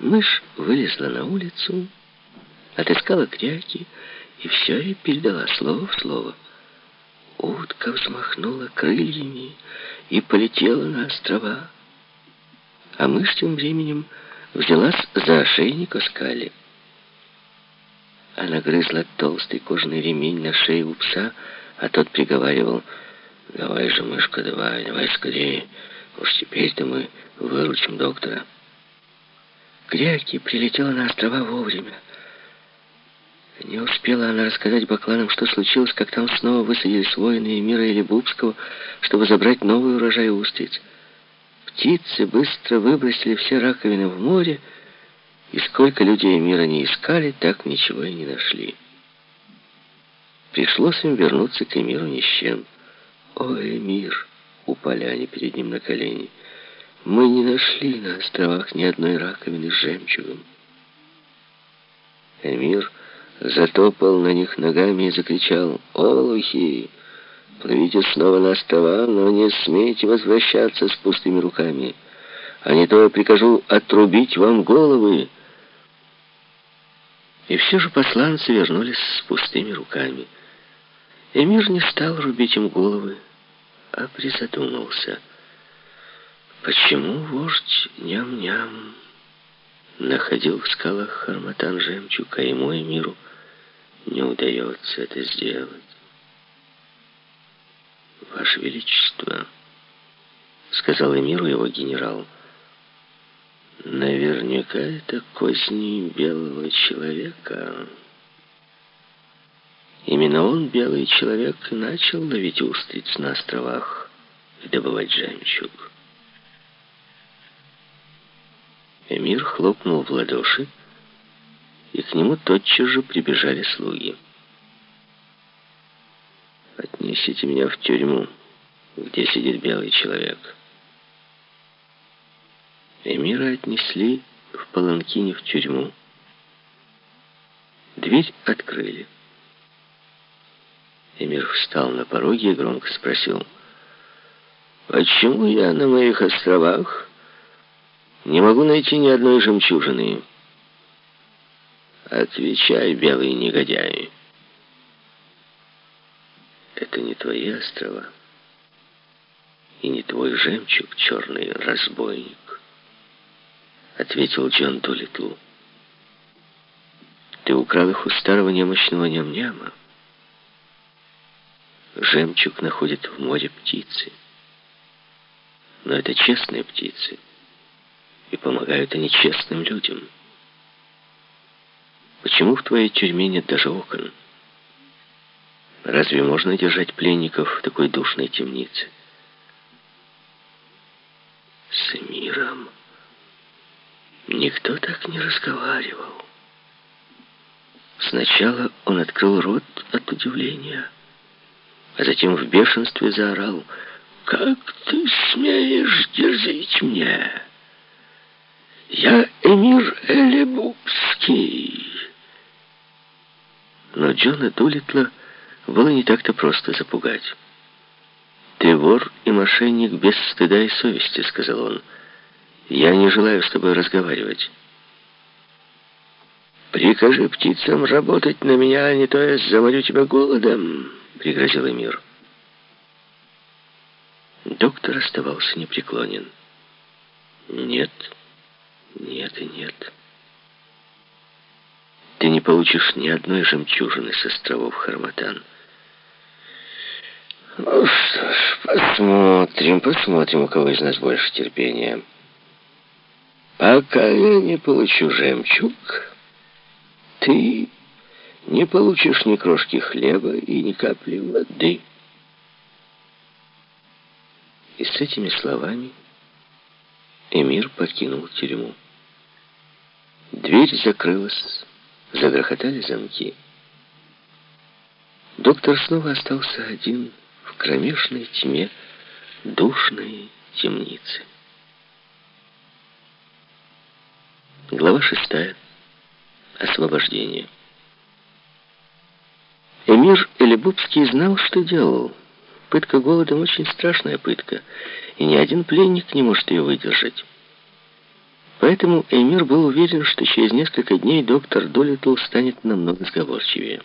Мышь вылезла на улицу, отыскала кряки и все ей передала слово в слово. Утка взмахнула крыльями и полетела на острова. А мышь тем временем взялась за ошейник Оскали. Она грызла толстый кожаный ремень на шее у пса, а тот приговаривал, «Давай же, мышка, давай, давай скорее, уж теперь-то мы выручим доктора». Кряки прилетела на острова вовремя. Не успела она рассказать бакланам, что случилось, как там снова высадились воины Эмира или Бубского, чтобы забрать новый урожай устриц. Птицы быстро выбросили все раковины в море, и сколько людей мира не искали, так ничего и не нашли. Пришлось им вернуться к Эмиру ни с чем. «Ой, Эмир!» — упали они перед ним на колени. «Мы не нашли на островах ни одной раковины с жемчугом». Эмир затопал на них ногами и закричал «Олухи! Плывите снова на острова, но не смейте возвращаться с пустыми руками, а не то я прикажу отрубить вам головы». И все же посланцы вернулись с пустыми руками. Эмир не стал рубить им головы, а призадумался. Почему вождь ням-ням находил в скалах Харматан жемчуг, а ему Эмиру не удается это сделать? «Ваше Величество», — сказал Эмиру его генерал, — Наверняка это козни белого человека. Именно он, белый человек, начал ловить устриц на островах и добывать жемчуг. Эмир хлопнул в ладоши, и к нему тотчас же прибежали слуги. «Отнесите меня в тюрьму, где сидит белый человек». Эмира отнесли в Паланкине в тюрьму. Дверь открыли. Эмир встал на пороге и громко спросил, «Почему я на моих островах не могу найти ни одной жемчужины?» «Отвечай, белые негодяи!» «Это не твои острова и не твой жемчуг, черный разбойник» ответил Джон Дулитл. Ты украл их у старого немощного ням-няма. Жемчуг находит в море птицы. Но это честные птицы. И помогают они честным людям. Почему в твоей тюрьме нет даже окон? Разве можно держать пленников в такой душной темнице? С миром... Никто так не разговаривал. Сначала он открыл рот от удивления, а затем в бешенстве заорал «Как ты смеешь дерзить мне? Я эмир Элебубский!» Но Джона Дулитла было не так-то просто запугать. «Ты вор и мошенник без стыда и совести», — сказал он. Я не желаю с тобой разговаривать. Прикажи птицам работать на меня, а не то я заморю тебя голодом, пригрозил Эмир. Доктор оставался непреклонен. Нет, и нет. Ты не получишь ни одной жемчужины с островов Харматан. Ну что ж, посмотрим, посмотрим, у кого из нас больше терпения. Пока я не получу жемчуг, ты не получишь ни крошки хлеба и ни капли воды. И с этими словами Эмир покинул тюрьму. Дверь закрылась, загрохотали замки. Доктор снова остался один в кромешной тьме душной темницы. Глава шестая. Освобождение. Эмир Элебубский знал, что делал. Пытка голодом очень страшная пытка, и ни один пленник не может ее выдержать. Поэтому Эмир был уверен, что через несколько дней доктор Долитл станет намного сговорчивее.